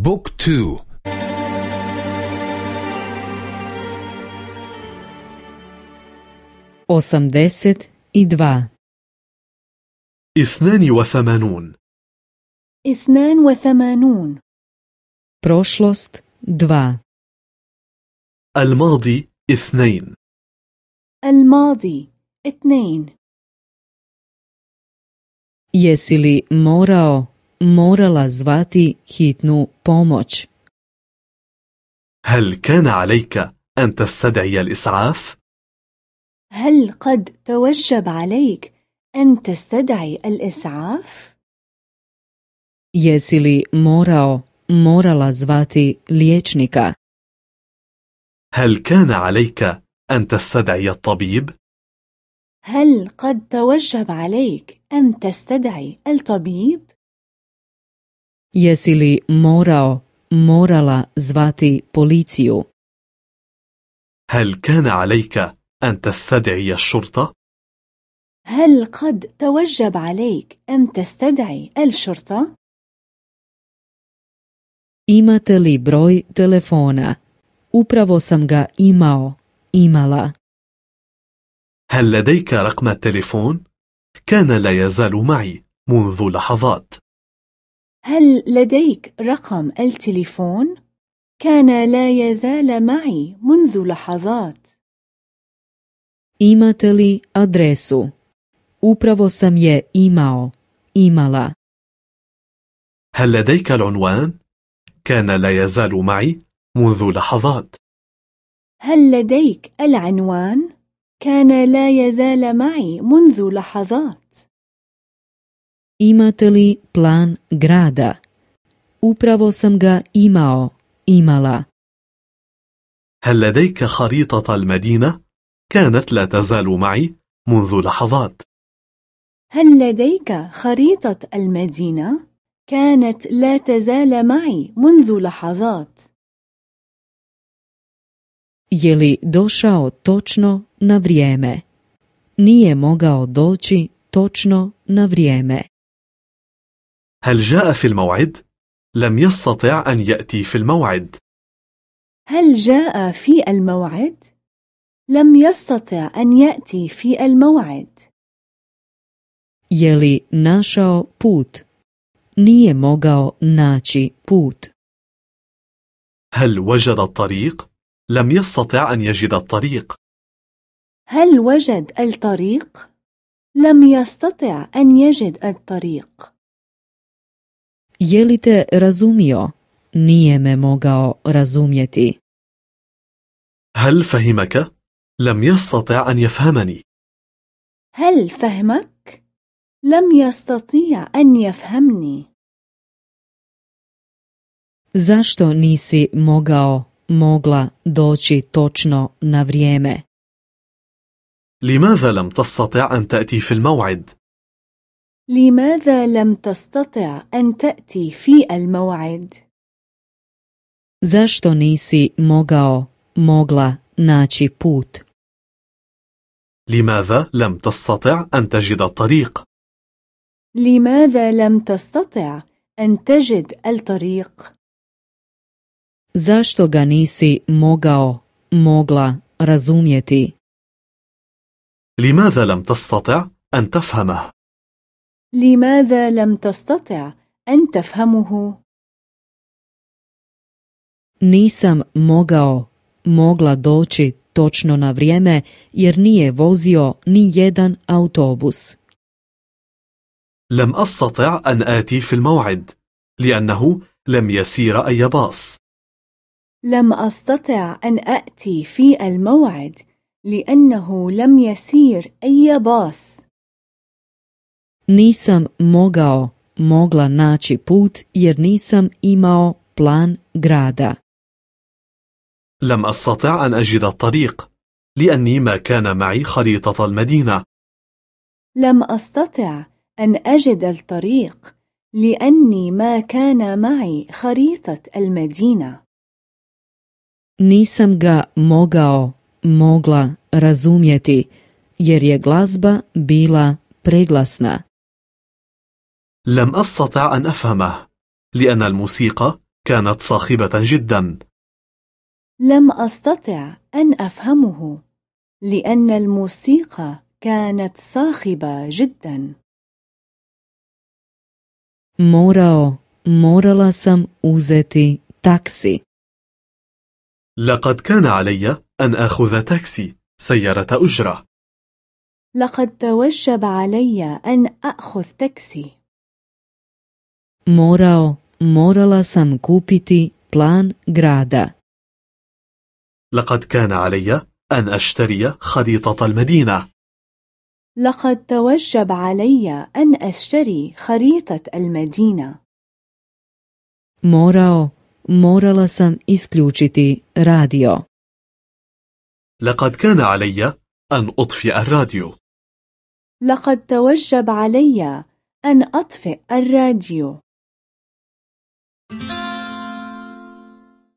بوك تو. i dva اثنان وثمانون. اثنان وثمانون. prošlost dva الماضي اثنين. الماضي اثنين. Jesi li morao, morala zvati hitnu pomoć? هل كان عليك أن تستدعي الإسعاف؟ هل قد توجب عليك أن تستدعي الإسعاف؟ Jesi li morao, morala zvati liječnika? هل كان عليك أن تستدعي الطبيب؟ هل قد توجب عليك أن تستدعي الطبيب؟ Jesi li morao, morala zvati policiju? هل كان عليك أن تستدعي الشرطة؟ هل قد توجب عليك أن تستدعي الشرطة؟ Imate li broj telefona? Upravo sam ga imao, imala. هل لديك رقم التليفون؟ كان لا يزال معي منذ لحظات هل لديك رقم التليفون؟ كان لا يزال معي منذ لحظات Imate li adresu? Upravo sam je imao, imala. هل لديك العنوان؟ كان لا يزال معي منذ لحظات هل لديك العنوان؟ كان لا يزال معي منذ لحظات Imate li plan grada? Upravo sam ga imao, imala. هل لديك خريطة المدينة؟ كانت لا تزال معي منذ لحظات هل لديك خريطة المدينة؟ كانت لا تزال معي منذ لحظات Je li došao točno na vrijeme? Nije mogao doći točno na vrijeme. هل جاء في الموعد؟ لم يستطع أن يأتي في الموعد هل جاء في الموعد؟ لم يستطع أن يأتي في الموعد li našao put? Nije mogao naći put. هل وجد الطريق؟ لم يستطع أن يجد الطريق هل وجد الطريق؟ لم يستطع أن يجد الطريق Je li te razumio? Nije me mogao razumjeti. هل فهمك؟ لم يستطع أن يفهمني هل فهمك؟ لم يستطيع أن يفهمني Zašto nisi mogao, mogla doći točno na vrijeme? لماذا لم تستطع أن تأتي في الموعد؟ لماذا لم تستطع أن تأتي في الموعد؟ Zašto nisi mogao, mogla naći put? لماذا لم تستطع أن تجد الطريق؟ لماذا لم تستطع أن تجد الطريق؟ Zašto ga nisi mogao, mogla razumjeti? لماذا لم تستطع أن تفهمه؟ لماذا لم تستطع أن تفهمه؟ Nisam mogao, mogla doći točno na vrijeme jer nije vozio ni jedan autobus. لم أستطع أن آتي في الموعد لأنه لم يسير أي باص لم أستطع أن أأتي في الموعد لأنه لم يسير أي باص Nisam mogao, mogla naći put jer nisam imao plan grada. لم أستطع أن أجد الطريق لأني ما كان معي خريطة المدينة لم أستطع أن أجد الطريق لأني ما كان معي خريطة المدينة Nisam ga mogao, mogla razumjeti jer je glazba bila preglasna. لم أستطع أن أفهمه لأن الموسيقى كانت صاخبة جدا. لم أستطع أن أفهمه لأن الموسيقى كانت صاخبة جدا. Morao, morala sam uzeti taksi. لقد كان علي أن آخذ تاكسي سيارة أجرة. لقد توجب علي أن أخذ تاكسي. Morao, morala sam kupiti plan grada. لقد كان علي أن أشتري خريطة المدينة لقد توجب علي أن أشتري خريطة المدينة. Morao, morala sam isključiti radio. لقد كان علي أن أطفئ الراديو لقد توجب علي أن أطفئ الراديو.